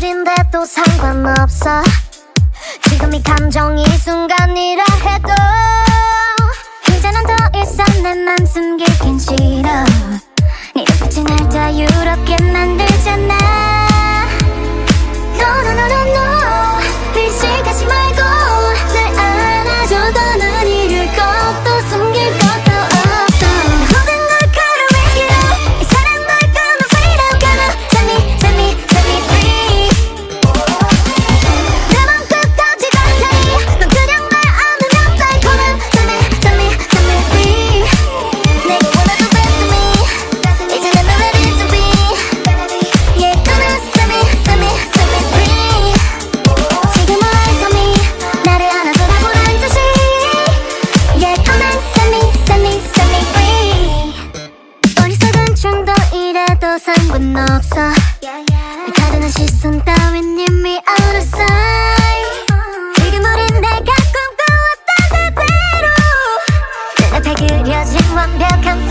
사실인데 또 상관없어. 지금 이 감정이 순간이라 해도 이제는 더 이상 내맘 숨기긴 싫어. 네 빛이 날 자유롭게 만들잖아. 상관없어. 날 가르는 시선 따윈 이미 out of sight. Uh-huh. 지금 우린 내가 꿈꿔왔던 그대로. 내 앞에 그려진 완벽한